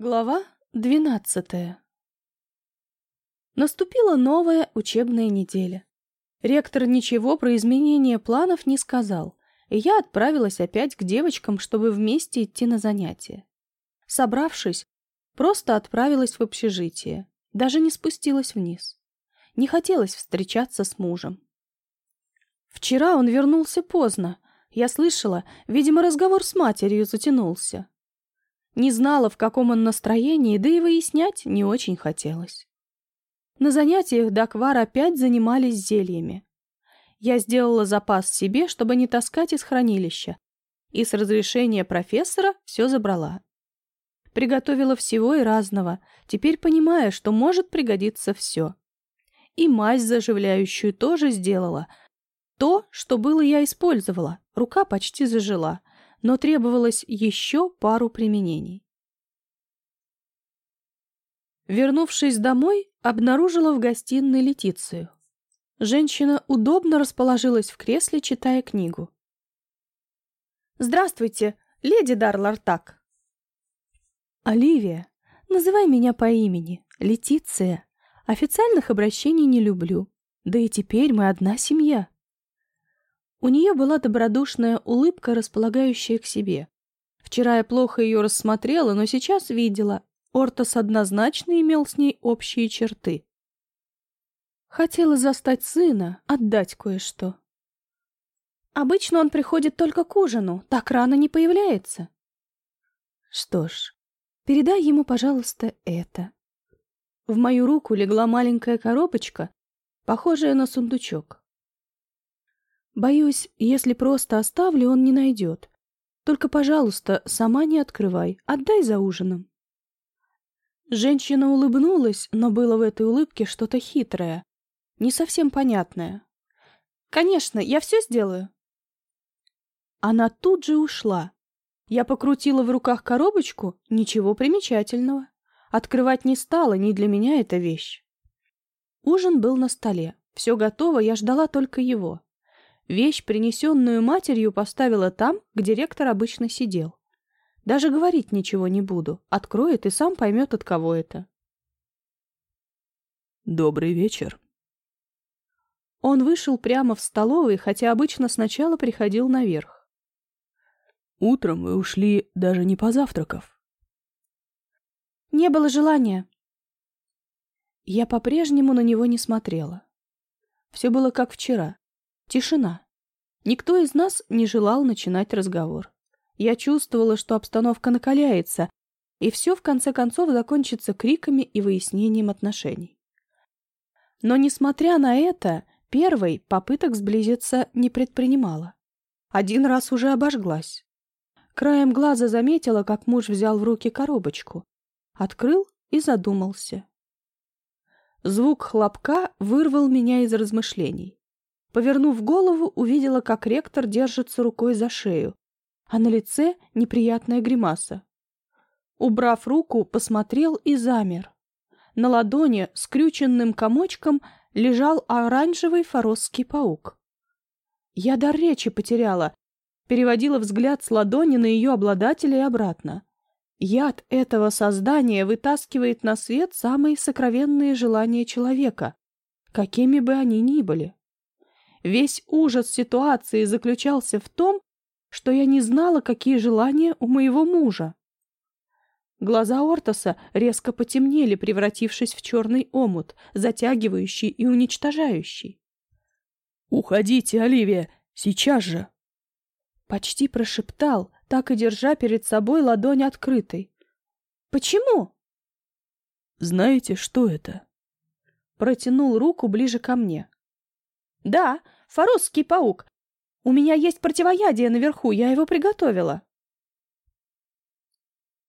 Глава двенадцатая Наступила новая учебная неделя. Ректор ничего про изменение планов не сказал, и я отправилась опять к девочкам, чтобы вместе идти на занятия. Собравшись, просто отправилась в общежитие, даже не спустилась вниз. Не хотелось встречаться с мужем. Вчера он вернулся поздно. Я слышала, видимо, разговор с матерью затянулся. Не знала, в каком он настроении, да и выяснять не очень хотелось. На занятиях Даквар опять занимались зельями. Я сделала запас себе, чтобы не таскать из хранилища, и с разрешения профессора все забрала. Приготовила всего и разного, теперь понимая, что может пригодиться все. И мазь заживляющую тоже сделала. То, что было, я использовала, рука почти зажила, но требовалось еще пару применений. Вернувшись домой, обнаружила в гостиной Летицию. Женщина удобно расположилась в кресле, читая книгу. «Здравствуйте, леди Дарлартак!» «Оливия, называй меня по имени, Летиция. Официальных обращений не люблю, да и теперь мы одна семья». У нее была добродушная улыбка, располагающая к себе. Вчера я плохо ее рассмотрела, но сейчас видела. Ортос однозначно имел с ней общие черты. Хотела застать сына, отдать кое-что. Обычно он приходит только к ужину, так рано не появляется. Что ж, передай ему, пожалуйста, это. В мою руку легла маленькая коробочка, похожая на сундучок. Боюсь, если просто оставлю, он не найдет. Только, пожалуйста, сама не открывай, отдай за ужином. Женщина улыбнулась, но было в этой улыбке что-то хитрое, не совсем понятное. «Конечно, я все сделаю». Она тут же ушла. Я покрутила в руках коробочку, ничего примечательного. Открывать не стала, не для меня эта вещь. Ужин был на столе. Все готово, я ждала только его. Вещь, принесенную матерью, поставила там, где ректор обычно сидел. Даже говорить ничего не буду. Откроет и сам поймет, от кого это. «Добрый вечер». Он вышел прямо в столовой, хотя обычно сначала приходил наверх. «Утром вы ушли, даже не позавтракав». «Не было желания». Я по-прежнему на него не смотрела. Все было как вчера. Тишина. Никто из нас не желал начинать разговор. Я чувствовала, что обстановка накаляется, и все в конце концов закончится криками и выяснением отношений. Но, несмотря на это, первой попыток сблизиться не предпринимала. Один раз уже обожглась. Краем глаза заметила, как муж взял в руки коробочку, открыл и задумался. Звук хлопка вырвал меня из размышлений. Повернув голову, увидела, как ректор держится рукой за шею, а на лице неприятная гримаса. Убрав руку, посмотрел и замер. На ладони скрюченным комочком лежал оранжевый форосский паук. Я дар речи потеряла, переводила взгляд с ладони на ее обладателя и обратно. Яд этого создания вытаскивает на свет самые сокровенные желания человека, какими бы они ни были. Весь ужас ситуации заключался в том, что я не знала, какие желания у моего мужа. Глаза Ортоса резко потемнели, превратившись в черный омут, затягивающий и уничтожающий. «Уходите, Оливия, сейчас же!» Почти прошептал, так и держа перед собой ладонь открытой. «Почему?» «Знаете, что это?» Протянул руку ближе ко мне. «Да, форосский паук. У меня есть противоядие наверху, я его приготовила».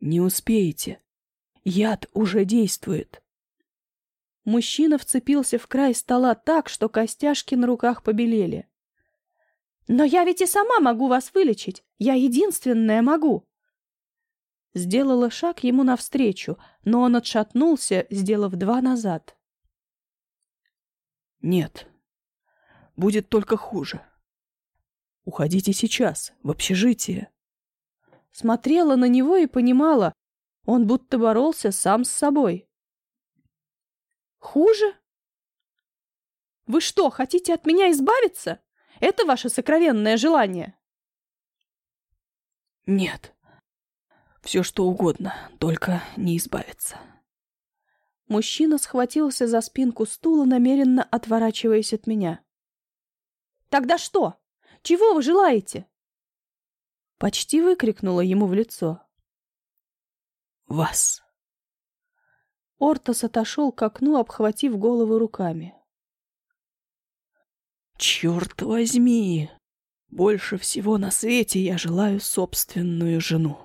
«Не успеете. Яд уже действует». Мужчина вцепился в край стола так, что костяшки на руках побелели. «Но я ведь и сама могу вас вылечить. Я единственная могу». Сделала шаг ему навстречу, но он отшатнулся, сделав два назад. «Нет, будет только хуже. Уходите сейчас, в общежитие. Смотрела на него и понимала, Он будто боролся сам с собой. Хуже? Вы что, хотите от меня избавиться? Это ваше сокровенное желание? Нет. Все что угодно, только не избавиться. Мужчина схватился за спинку стула, намеренно отворачиваясь от меня. Тогда что? Чего вы желаете? Почти выкрикнула ему в лицо. Вас. Ортос отошел к окну, обхватив голову руками. Черт возьми! Больше всего на свете я желаю собственную жену.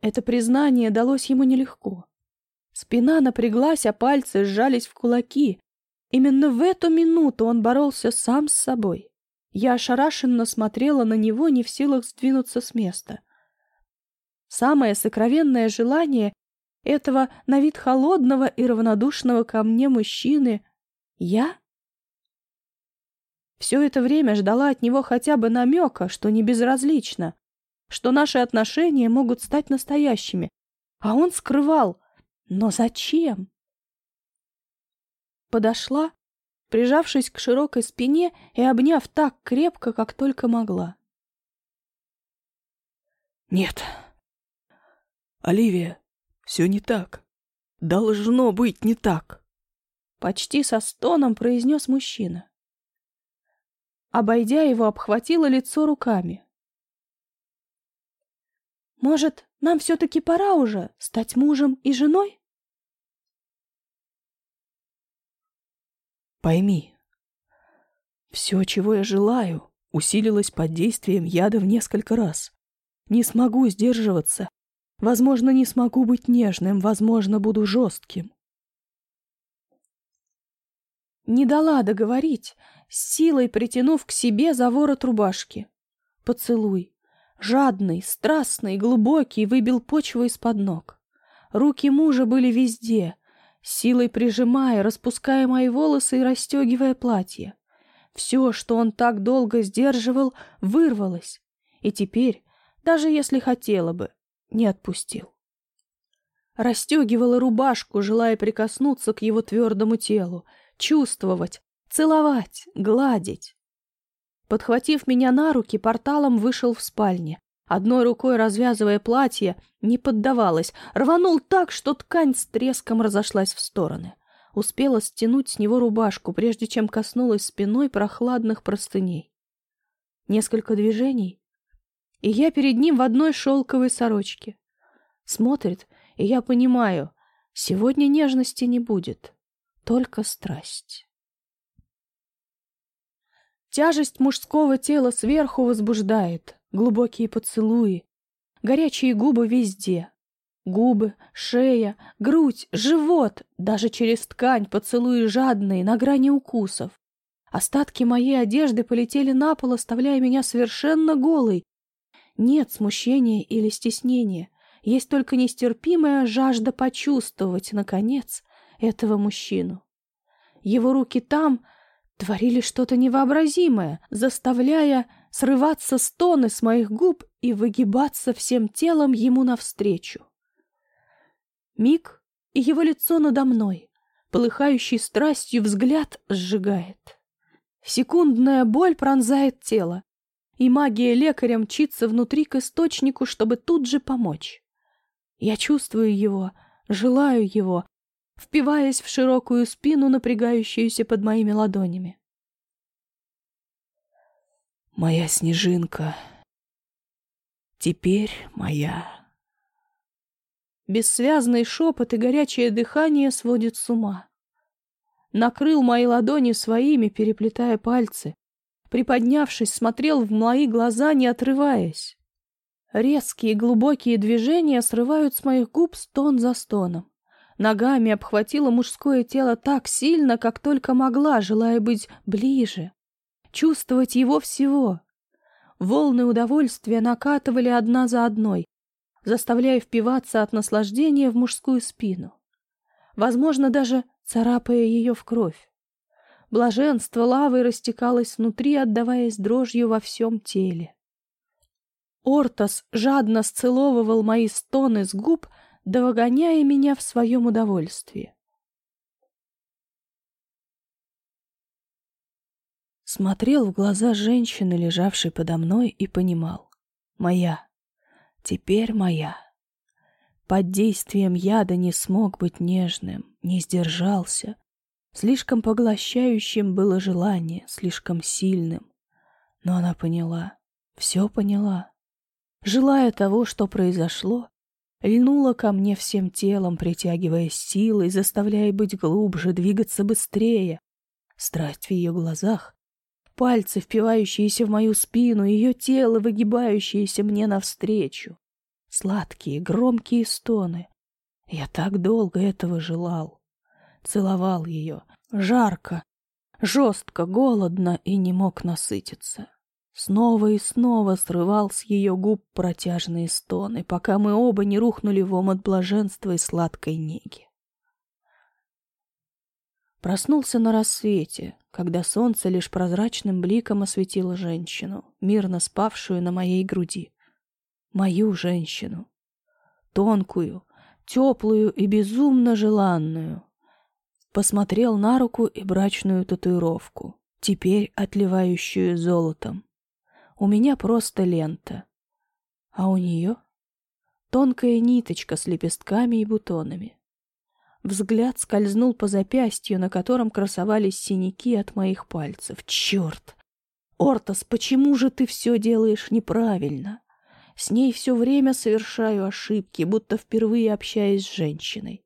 Это признание далось ему нелегко. Спина напряглась, а пальцы сжались в кулаки. Именно в эту минуту он боролся сам с собой. Я ошарашенно смотрела на него, не в силах сдвинуться с места. Самое сокровенное желание этого на вид холодного и равнодушного ко мне мужчины — я? Все это время ждала от него хотя бы намека, что не безразлично, что наши отношения могут стать настоящими, а он скрывал. Но зачем? Подошла, прижавшись к широкой спине и обняв так крепко, как только могла. Нет. Оливия, все не так. Должно быть не так. Почти со стоном произнес мужчина. Обойдя его, обхватила лицо руками. Может, нам все-таки пора уже стать мужем и женой? Пойми, все, чего я желаю, усилилось под действием яда в несколько раз. Не смогу сдерживаться. Возможно, не смогу быть нежным, возможно, буду жестким. Не дала договорить, с силой притянув к себе за ворот рубашки. Поцелуй. Жадный, страстный, глубокий, выбил почву из-под ног. Руки мужа были везде, силой прижимая, распуская мои волосы и расстегивая платье. Все, что он так долго сдерживал, вырвалось, и теперь, даже если хотела бы, не отпустил. Расстегивала рубашку, желая прикоснуться к его твердому телу, чувствовать, целовать, гладить. Подхватив меня на руки, порталом вышел в спальне. Одной рукой развязывая платье, не поддавалась, рванул так, что ткань с треском разошлась в стороны. Успела стянуть с него рубашку, прежде чем коснулась спиной прохладных простыней. Несколько движений, и я перед ним в одной шелковой сорочке. Смотрит, и я понимаю, сегодня нежности не будет только страсть. Тяжесть мужского тела сверху возбуждает, глубокие поцелуи, горячие губы везде. Губы, шея, грудь, живот, даже через ткань поцелуи жадные, на грани укусов. Остатки моей одежды полетели на пол, оставляя меня совершенно голой. Нет смущения или стеснения, есть только нестерпимая жажда почувствовать, наконец, этого мужчину. Его руки там творили что-то невообразимое, заставляя срываться стоны с моих губ и выгибаться всем телом ему навстречу. Миг, и его лицо надо мной, полыхающий страстью взгляд сжигает. Секундная боль пронзает тело, и магия лекаря мчится внутри к источнику, чтобы тут же помочь. Я чувствую его, желаю его, впиваясь в широкую спину, напрягающуюся под моими ладонями. «Моя снежинка, теперь моя». Бессвязный шепот и горячее дыхание сводит с ума. Накрыл мои ладони своими, переплетая пальцы. Приподнявшись, смотрел в мои глаза, не отрываясь. Резкие глубокие движения срывают с моих губ стон за стоном. Ногами обхватила мужское тело так сильно, как только могла, желая быть ближе, чувствовать его всего. Волны удовольствия накатывали одна за одной, заставляя впиваться от наслаждения в мужскую спину. Возможно, даже царапая ее в кровь. Блаженство лавой растекалось внутри, отдаваясь дрожью во всем теле. Ортос жадно сцеловывал мои стоны с губ, догоняя меня в своем удовольствии. Смотрел в глаза женщины, лежавшей подо мной, и понимал. Моя. Теперь моя. Под действием яда не смог быть нежным, не сдержался. Слишком поглощающим было желание, слишком сильным. Но она поняла, все поняла. Желая того, что произошло, льнула ко мне всем телом, притягивая силой, заставляя быть глубже, двигаться быстрее. Страсть в ее глазах, пальцы, впивающиеся в мою спину, ее тело, выгибающееся мне навстречу. Сладкие, громкие стоны. Я так долго этого желал. Целовал ее. Жарко, жестко, голодно и не мог насытиться. Снова и снова срывал с ее губ протяжные стоны, пока мы оба не рухнули в омут блаженства и сладкой неги. Проснулся на рассвете, когда солнце лишь прозрачным бликом осветило женщину, мирно спавшую на моей груди. Мою женщину. Тонкую, теплую и безумно желанную. Посмотрел на руку и брачную татуировку, теперь отливающую золотом. У меня просто лента. А у нее тонкая ниточка с лепестками и бутонами. Взгляд скользнул по запястью, на котором красовались синяки от моих пальцев. Черт! Ортас, почему же ты все делаешь неправильно? С ней все время совершаю ошибки, будто впервые общаясь с женщиной.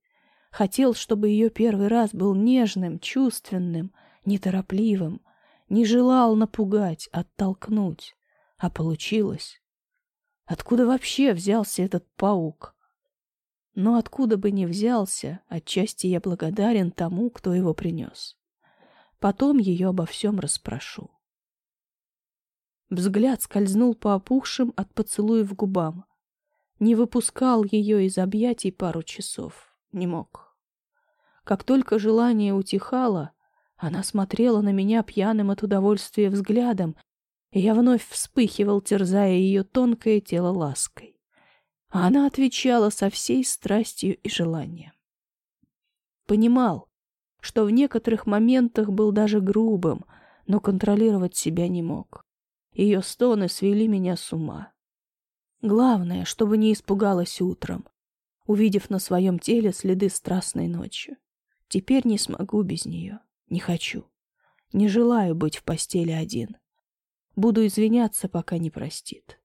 Хотел, чтобы ее первый раз был нежным, чувственным, неторопливым, не желал напугать, оттолкнуть. А получилось. Откуда вообще взялся этот паук? Но откуда бы ни взялся, отчасти я благодарен тому, кто его принес. Потом ее обо всем расспрошу. Взгляд скользнул по опухшим от поцелуев губам. Не выпускал ее из объятий пару часов. Не мог. Как только желание утихало, она смотрела на меня пьяным от удовольствия взглядом и я вновь вспыхивал, терзая ее тонкое тело лаской. А она отвечала со всей страстью и желанием. Понимал, что в некоторых моментах был даже грубым, но контролировать себя не мог. Ее стоны свели меня с ума. Главное, чтобы не испугалась утром, увидев на своем теле следы страстной ночи. Теперь не смогу без нее, не хочу, не желаю быть в постели один. Буду извиняться, пока не простит.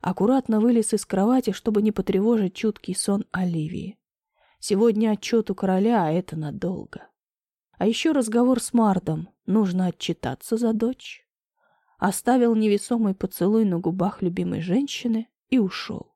Аккуратно вылез из кровати, чтобы не потревожить чуткий сон Оливии. Сегодня отчет у короля, а это надолго. А еще разговор с Мардом. Нужно отчитаться за дочь. Оставил невесомый поцелуй на губах любимой женщины и ушел.